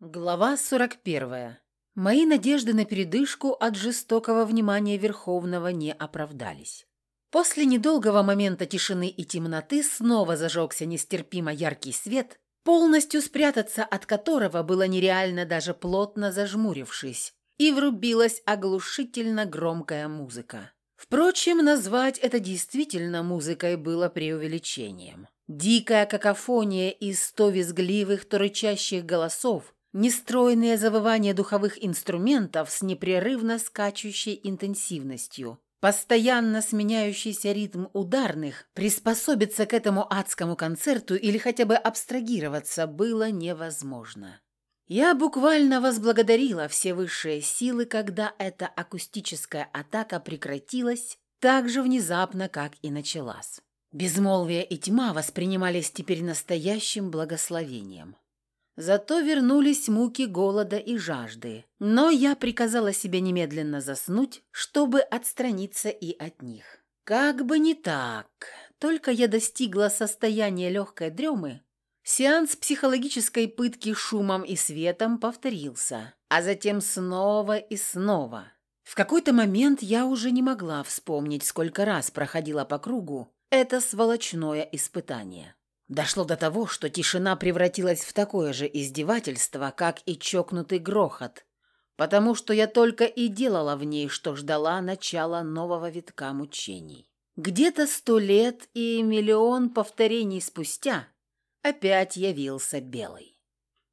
Глава 41. Мои надежды на передышку от жестокого внимания Верховного не оправдались. После недолгого момента тишины и темноты снова зажегся нестерпимо яркий свет, полностью спрятаться от которого было нереально даже плотно зажмурившись, и врубилась оглушительно громкая музыка. Впрочем, назвать это действительно музыкой было преувеличением. Дикая какофония из сто визгливых, то рычащих голосов – Нестройное завывание духовых инструментов с непрерывно скачущей интенсивностью, постоянно сменяющийся ритм ударных, приспособиться к этому адскому концерту или хотя бы абстрагироваться было невозможно. Я буквально возблагодарила все высшие силы, когда эта акустическая атака прекратилась так же внезапно, как и началась. Безмолвие и тьма воспринимались теперь настоящим благословением. Зато вернулись муки голода и жажды. Но я приказала себе немедленно заснуть, чтобы отстраниться и от них. Как бы не так. Только я достигла состояния легкой дремы, сеанс психологической пытки шумом и светом повторился, а затем снова и снова. В какой-то момент я уже не могла вспомнить, сколько раз проходила по кругу это сволочное испытание. Дошло до того, что тишина превратилась в такое же издевательство, как и чокнутый грохот, потому что я только и делала в ней, что ждала начала нового витка мучений. Где-то сто лет и миллион повторений спустя опять явился белый.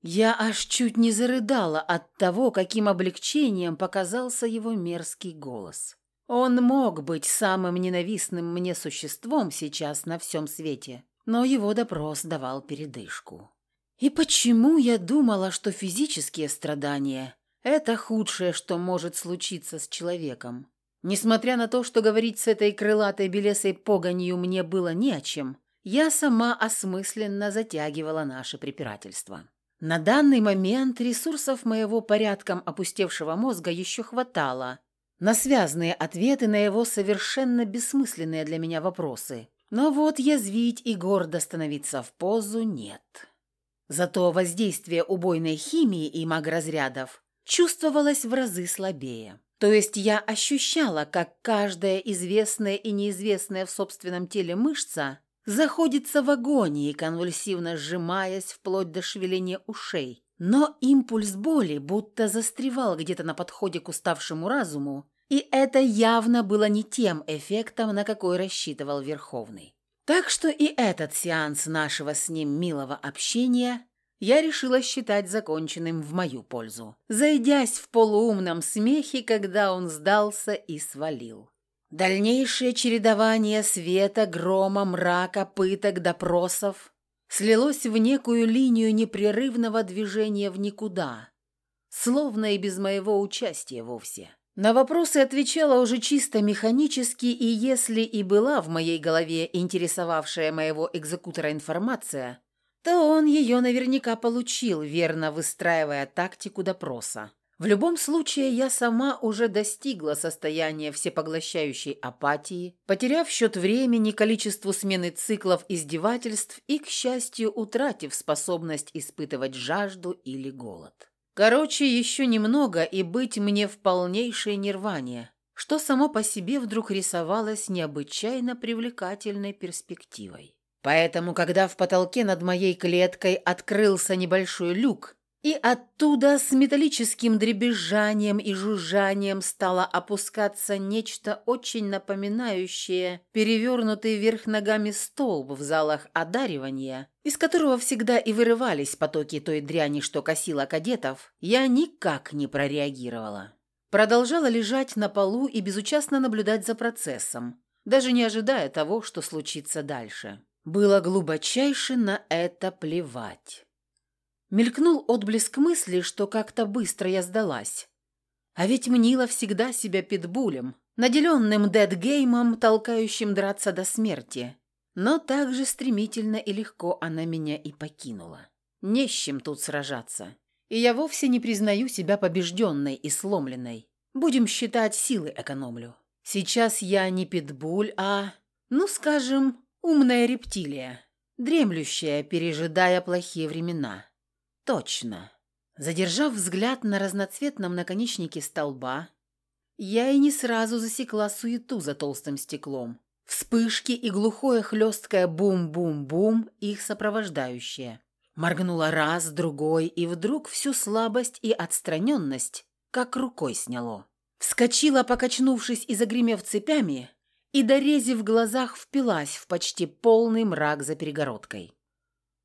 Я аж чуть не зарыдала от того, каким облегчением показался его мерзкий голос. Он мог быть самым ненавистным мне существом сейчас на всем свете, но его допрос давал передышку. И почему я думала, что физические страдания – это худшее, что может случиться с человеком? Несмотря на то, что говорить с этой крылатой белесой погонью мне было не о чем, я сама осмысленно затягивала наше препирательство. На данный момент ресурсов моего порядком опустевшего мозга еще хватало на связанные ответы на его совершенно бессмысленные для меня вопросы – но вот язвить и гордо становиться в позу нет. Зато воздействие убойной химии и магразрядов чувствовалось в разы слабее. То есть я ощущала, как каждая известная и неизвестная в собственном теле мышца заходится в агонии, конвульсивно сжимаясь вплоть до шевеления ушей. Но импульс боли будто застревал где-то на подходе к уставшему разуму и это явно было не тем эффектом, на какой рассчитывал Верховный. Так что и этот сеанс нашего с ним милого общения я решила считать законченным в мою пользу, зайдясь в полуумном смехе, когда он сдался и свалил. Дальнейшее чередование света, грома, мрака, пыток, допросов слилось в некую линию непрерывного движения в никуда, словно и без моего участия вовсе. На вопросы отвечала уже чисто механически, и если и была в моей голове интересовавшая моего экзекутора информация, то он ее наверняка получил, верно выстраивая тактику допроса. В любом случае, я сама уже достигла состояния всепоглощающей апатии, потеряв счет времени, количеству смены циклов издевательств и, к счастью, утратив способность испытывать жажду или голод. Короче, еще немного и быть мне в полнейшей нирване, что само по себе вдруг рисовалось необычайно привлекательной перспективой. Поэтому, когда в потолке над моей клеткой открылся небольшой люк, и оттуда с металлическим дребезжанием и жужжанием стало опускаться нечто очень напоминающее перевернутый вверх ногами столб в залах одаривания, из которого всегда и вырывались потоки той дряни, что косила кадетов, я никак не прореагировала. Продолжала лежать на полу и безучастно наблюдать за процессом, даже не ожидая того, что случится дальше. Было глубочайше на это плевать. Мелькнул отблеск мысли, что как-то быстро я сдалась. А ведь мнила всегда себя питбулем, наделенным дедгеймом, толкающим драться до смерти. Но так же стремительно и легко она меня и покинула. Не с чем тут сражаться. И я вовсе не признаю себя побежденной и сломленной. Будем считать, силы экономлю. Сейчас я не питбуль, а, ну скажем, умная рептилия, дремлющая, пережидая плохие времена. Точно. Задержав взгляд на разноцветном наконечнике столба, я и не сразу засекла суету за толстым стеклом. Вспышки и глухое хлесткое бум-бум-бум их сопровождающее. Моргнула раз, другой, и вдруг всю слабость и отстраненность как рукой сняло. Вскочила, покачнувшись и загремев цепями, и, дорезив глазах, впилась в почти полный мрак за перегородкой.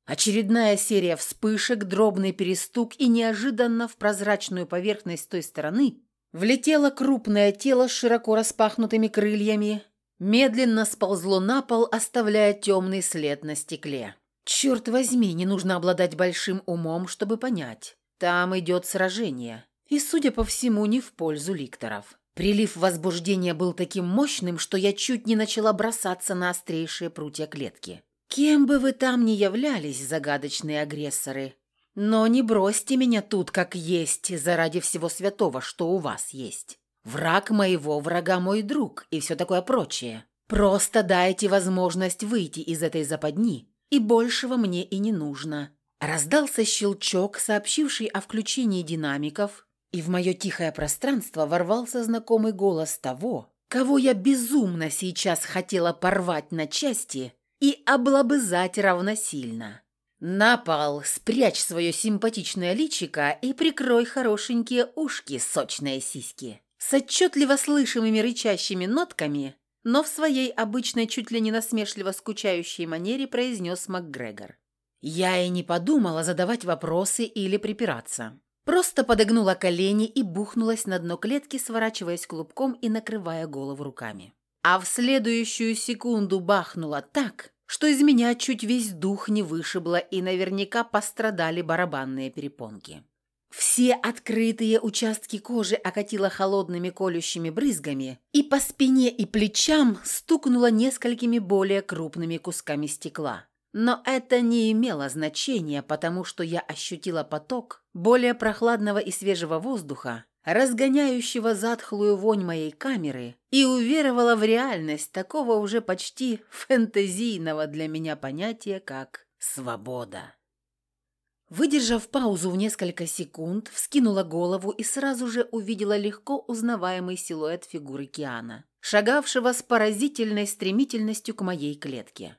Очередная серия вспышек, дробный перестук, и неожиданно в прозрачную поверхность той стороны влетело крупное тело с широко распахнутыми крыльями, медленно сползло на пол, оставляя темный след на стекле. Черт возьми, не нужно обладать большим умом, чтобы понять. Там идет сражение. И, судя по всему, не в пользу ликторов. Прилив возбуждения был таким мощным, что я чуть не начала бросаться на острейшие прутья клетки. Кем бы вы там ни являлись, загадочные агрессоры, но не бросьте меня тут, как есть, заради всего святого, что у вас есть. Враг моего врага мой друг и все такое прочее. Просто дайте возможность выйти из этой западни, и большего мне и не нужно. Раздался щелчок, сообщивший о включении динамиков, и в мое тихое пространство ворвался знакомый голос того, кого я безумно сейчас хотела порвать на части и облобызать равносильно. «На пол спрячь свое симпатичное личико и прикрой хорошенькие ушки, сочные сиськи». С отчетливо слышимыми рычащими нотками, но в своей обычной чуть ли не насмешливо скучающей манере произнес МакГрегор. Я и не подумала задавать вопросы или припираться. Просто подогнула колени и бухнулась на дно клетки, сворачиваясь клубком и накрывая голову руками. А в следующую секунду бахнула так, что из меня чуть весь дух не вышибло и наверняка пострадали барабанные перепонки. Все открытые участки кожи окатило холодными колющими брызгами, и по спине и плечам стукнуло несколькими более крупными кусками стекла. Но это не имело значения, потому что я ощутила поток более прохладного и свежего воздуха, разгоняющего затхлую вонь моей камеры, и уверовала в реальность такого уже почти фэнтезийного для меня понятия, как «свобода». Выдержав паузу в несколько секунд, вскинула голову и сразу же увидела легко узнаваемый силуэт фигуры Киана, шагавшего с поразительной стремительностью к моей клетке.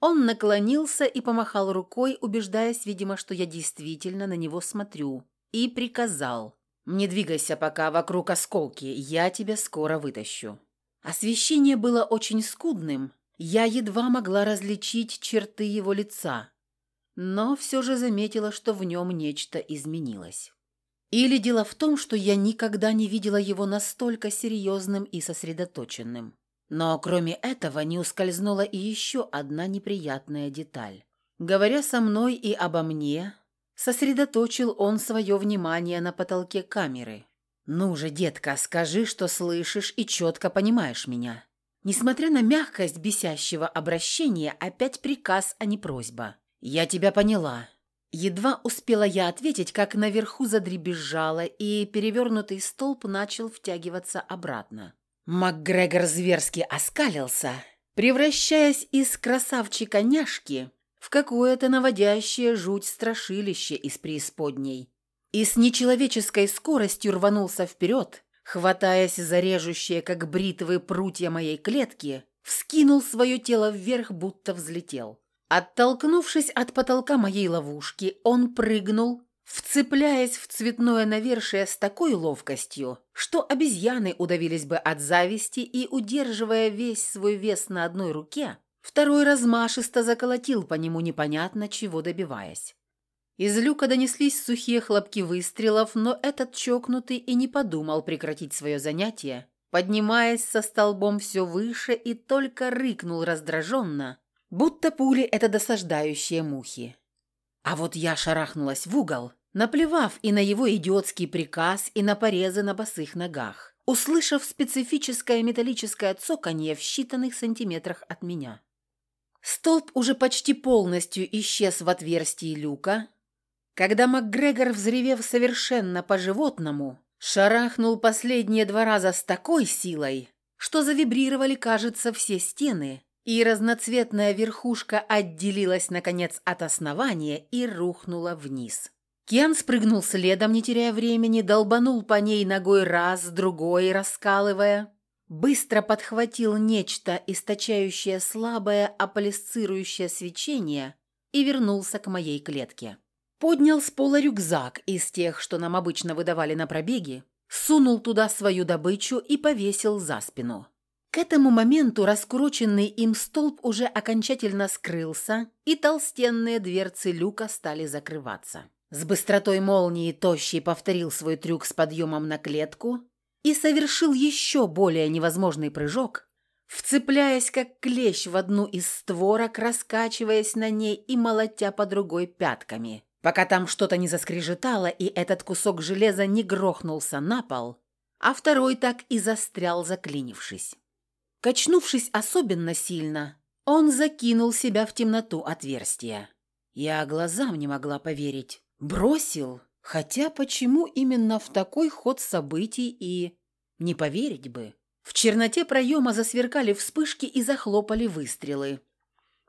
Он наклонился и помахал рукой, убеждаясь, видимо, что я действительно на него смотрю, и приказал «Не двигайся пока вокруг осколки, я тебя скоро вытащу». Освещение было очень скудным, я едва могла различить черты его лица, но все же заметила, что в нем нечто изменилось. Или дело в том, что я никогда не видела его настолько серьезным и сосредоточенным. Но кроме этого не ускользнула и еще одна неприятная деталь. Говоря со мной и обо мне, сосредоточил он свое внимание на потолке камеры. «Ну же, детка, скажи, что слышишь и четко понимаешь меня». Несмотря на мягкость бесящего обращения, опять приказ, а не просьба. «Я тебя поняла». Едва успела я ответить, как наверху задребезжало, и перевернутый столб начал втягиваться обратно. МакГрегор зверски оскалился, превращаясь из красавчика-няшки в какое-то наводящее жуть страшилище из преисподней. И с нечеловеческой скоростью рванулся вперед, хватаясь за режущие, как бритвы, прутья моей клетки, вскинул свое тело вверх, будто взлетел. Оттолкнувшись от потолка моей ловушки, он прыгнул, вцепляясь в цветное навершие с такой ловкостью, что обезьяны удавились бы от зависти и, удерживая весь свой вес на одной руке, второй размашисто заколотил по нему непонятно чего добиваясь. Из люка донеслись сухие хлопки выстрелов, но этот чокнутый и не подумал прекратить свое занятие, поднимаясь со столбом все выше и только рыкнул раздраженно, будто пули – это досаждающие мухи. А вот я шарахнулась в угол, наплевав и на его идиотский приказ, и на порезы на босых ногах, услышав специфическое металлическое цоканье в считанных сантиметрах от меня. Столб уже почти полностью исчез в отверстии люка, когда МакГрегор, взревев совершенно по-животному, шарахнул последние два раза с такой силой, что завибрировали, кажется, все стены, и разноцветная верхушка отделилась, наконец, от основания и рухнула вниз. Кен спрыгнул следом, не теряя времени, долбанул по ней ногой раз, другой, раскалывая. Быстро подхватил нечто, источающее слабое аполисцирующее свечение, и вернулся к моей клетке. Поднял с пола рюкзак из тех, что нам обычно выдавали на пробеги, сунул туда свою добычу и повесил за спину. К этому моменту раскуроченный им столб уже окончательно скрылся, и толстенные дверцы люка стали закрываться. С быстротой молнии Тощий повторил свой трюк с подъемом на клетку и совершил еще более невозможный прыжок, вцепляясь как клещ в одну из створок, раскачиваясь на ней и молотя по другой пятками, пока там что-то не заскрежетало и этот кусок железа не грохнулся на пол, а второй так и застрял, заклинившись. Качнувшись особенно сильно, он закинул себя в темноту отверстия. Я глазам не могла поверить. Бросил? Хотя почему именно в такой ход событий и... Не поверить бы. В черноте проема засверкали вспышки и захлопали выстрелы.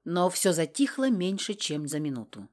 Но все затихло меньше, чем за минуту.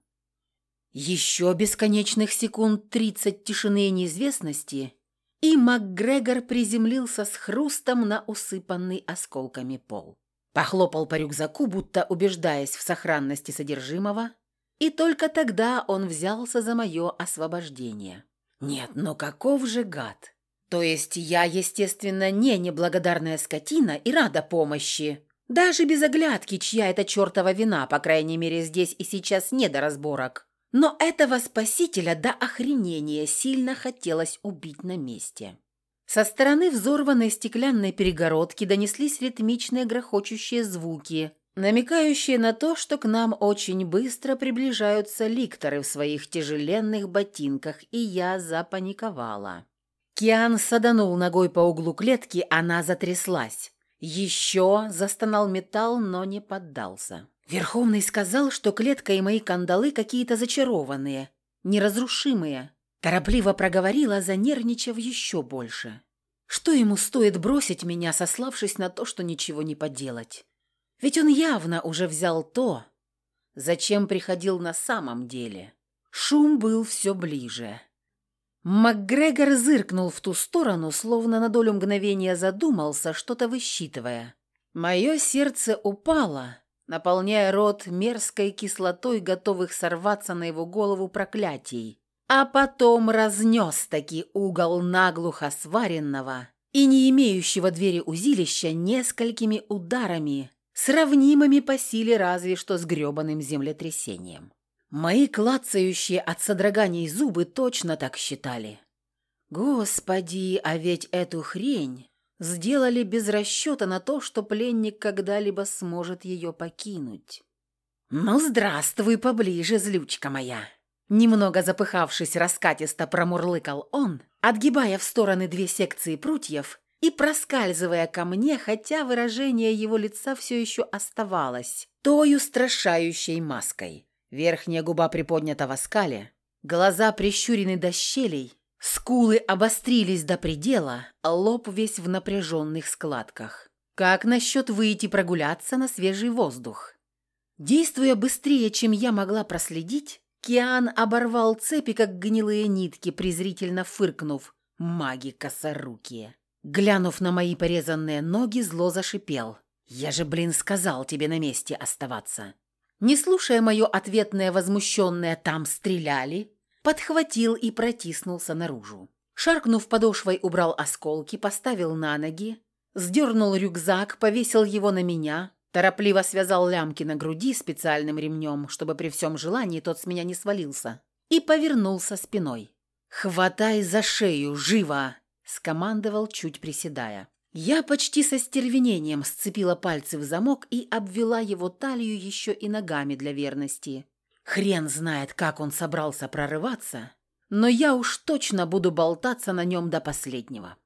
Еще бесконечных секунд тридцать тишины и неизвестности, и МакГрегор приземлился с хрустом на усыпанный осколками пол. Похлопал по рюкзаку, будто убеждаясь в сохранности содержимого, и только тогда он взялся за мое освобождение. Нет, но каков же гад! То есть я, естественно, не неблагодарная скотина и рада помощи. Даже без оглядки, чья это чертова вина, по крайней мере, здесь и сейчас не до разборок. Но этого спасителя до охренения сильно хотелось убить на месте. Со стороны взорванной стеклянной перегородки донеслись ритмичные грохочущие звуки, намекающие на то, что к нам очень быстро приближаются ликторы в своих тяжеленных ботинках, и я запаниковала. Киан саданул ногой по углу клетки, она затряслась. Еще застонал металл, но не поддался. Верховный сказал, что клетка и мои кандалы какие-то зачарованные, неразрушимые. Торопливо проговорила, занервничав еще больше. Что ему стоит бросить меня, сославшись на то, что ничего не поделать? Ведь он явно уже взял то, зачем приходил на самом деле. Шум был все ближе. МакГрегор зыркнул в ту сторону, словно на долю мгновения задумался, что-то высчитывая. Мое сердце упало, наполняя рот мерзкой кислотой, готовых сорваться на его голову проклятий, а потом разнес таки угол наглухо сваренного и не имеющего двери узилища несколькими ударами, сравнимыми по силе разве что с грёбаным землетрясением. Мои клацающие от содроганий зубы точно так считали. Господи, а ведь эту хрень сделали без расчета на то, что пленник когда-либо сможет ее покинуть. «Ну, здравствуй поближе, злючка моя!» Немного запыхавшись, раскатисто промурлыкал он, отгибая в стороны две секции прутьев и проскальзывая ко мне, хотя выражение его лица все еще оставалось, той устрашающей маской. Верхняя губа приподнята в скале, глаза прищурены до щелей, Скулы обострились до предела, лоб весь в напряженных складках. Как насчет выйти прогуляться на свежий воздух? Действуя быстрее, чем я могла проследить, Киан оборвал цепи, как гнилые нитки, презрительно фыркнув. Маги косорукие. Глянув на мои порезанные ноги, зло зашипел. «Я же, блин, сказал тебе на месте оставаться». Не слушая мое ответное возмущенное «там стреляли», подхватил и протиснулся наружу. Шаркнув подошвой, убрал осколки, поставил на ноги, сдернул рюкзак, повесил его на меня, торопливо связал лямки на груди специальным ремнем, чтобы при всем желании тот с меня не свалился, и повернулся спиной. «Хватай за шею, живо!» – скомандовал, чуть приседая. Я почти со стервенением сцепила пальцы в замок и обвела его талию еще и ногами для верности. Хрен знает, как он собрался прорываться, но я уж точно буду болтаться на нем до последнего.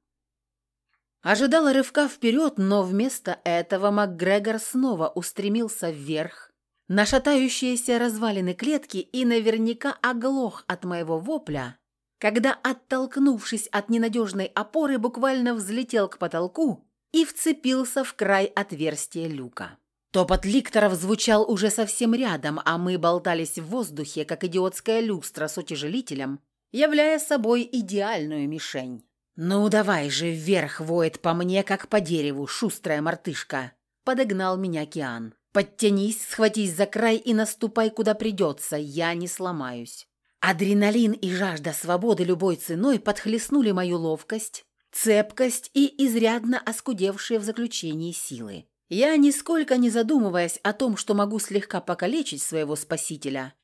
Ожидала рывка вперед, но вместо этого МакГрегор снова устремился вверх, на шатающиеся развалины клетки и наверняка оглох от моего вопля, когда, оттолкнувшись от ненадежной опоры, буквально взлетел к потолку и вцепился в край отверстия люка. Топот ликторов звучал уже совсем рядом, а мы болтались в воздухе, как идиотская люстра с утяжелителем, являя собой идеальную мишень. «Ну давай же вверх воет по мне, как по дереву, шустрая мартышка!» Подогнал меня Киан. «Подтянись, схватись за край и наступай, куда придется, я не сломаюсь». Адреналин и жажда свободы любой ценой подхлестнули мою ловкость, цепкость и изрядно оскудевшие в заключении силы. Я, нисколько не задумываясь о том, что могу слегка покалечить своего спасителя,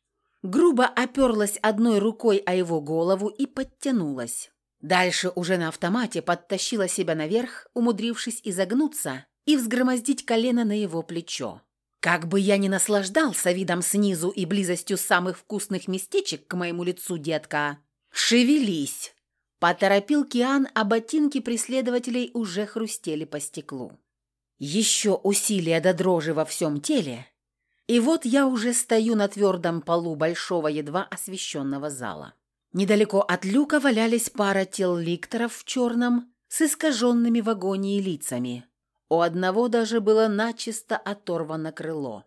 грубо оперлась одной рукой о его голову и подтянулась. Дальше уже на автомате подтащила себя наверх, умудрившись изогнуться и взгромоздить колено на его плечо. Как бы я ни наслаждался видом снизу и близостью самых вкусных местечек к моему лицу, детка, шевелись! Поторопил Киан, а ботинки преследователей уже хрустели по стеклу. Еще усилия до дрожи во всем теле, и вот я уже стою на твердом полу большого едва освещенного зала. Недалеко от люка валялись пара тел ликторов в черном с искаженными в агонии лицами. У одного даже было начисто оторвано крыло.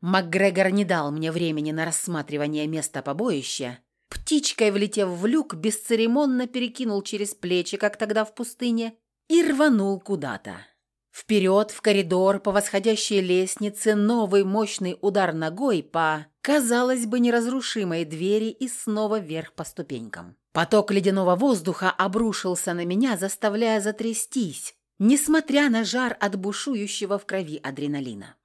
МакГрегор не дал мне времени на рассматривание места побоища, птичкой влетев в люк, бесцеремонно перекинул через плечи, как тогда в пустыне, и рванул куда-то. Вперед, в коридор, по восходящей лестнице, новый мощный удар ногой по, казалось бы, неразрушимой двери и снова вверх по ступенькам. Поток ледяного воздуха обрушился на меня, заставляя затрястись, несмотря на жар от бушующего в крови адреналина.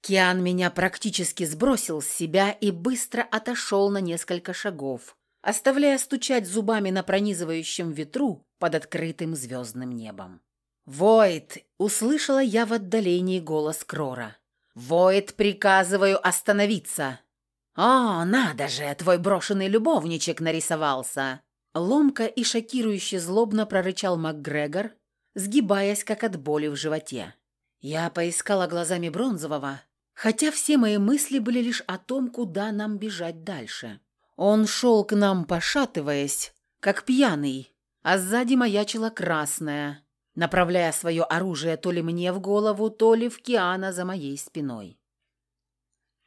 Киан меня практически сбросил с себя и быстро отошел на несколько шагов, оставляя стучать зубами на пронизывающем ветру под открытым звездным небом. «Войд!» — услышала я в отдалении голос Крора. «Войд, приказываю остановиться!» «О, надо же, твой брошенный любовничек нарисовался!» Ломко и шокирующе злобно прорычал МакГрегор, сгибаясь, как от боли в животе. Я поискала глазами Бронзового, хотя все мои мысли были лишь о том, куда нам бежать дальше. Он шел к нам, пошатываясь, как пьяный, а сзади маячила красная, направляя свое оружие то ли мне в голову, то ли в Киана за моей спиной.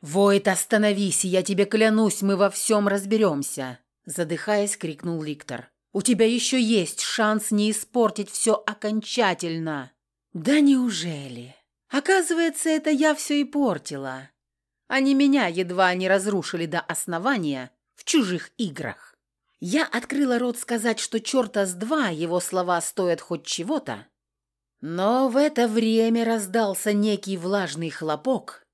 «Войт, остановись, я тебе клянусь, мы во всем разберемся!» Задыхаясь, крикнул Ликтор. «У тебя еще есть шанс не испортить все окончательно!» «Да неужели? Оказывается, это я все и портила. Они меня едва не разрушили до основания в чужих играх. Я открыла рот сказать, что черта с два его слова стоят хоть чего-то, но в это время раздался некий влажный хлопок.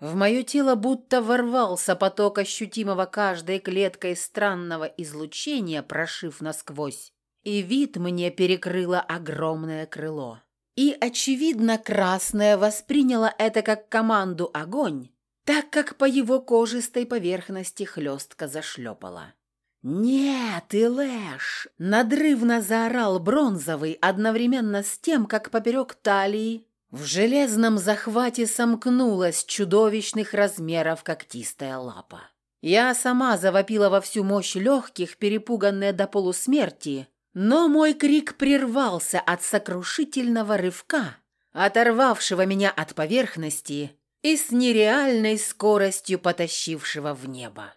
В мое тело будто ворвался поток ощутимого каждой клеткой странного излучения, прошив насквозь, и вид мне перекрыло огромное крыло. И, очевидно, красное восприняло это как команду «огонь», так как по его кожистой поверхности хлестко зашлепало. «Нет, Илэш!» — надрывно заорал бронзовый одновременно с тем, как поперек талии в железном захвате сомкнулась чудовищных размеров когтистая лапа. Я сама завопила во всю мощь легких, перепуганная до полусмерти, но мой крик прервался от сокрушительного рывка, оторвавшего меня от поверхности и с нереальной скоростью потащившего в небо.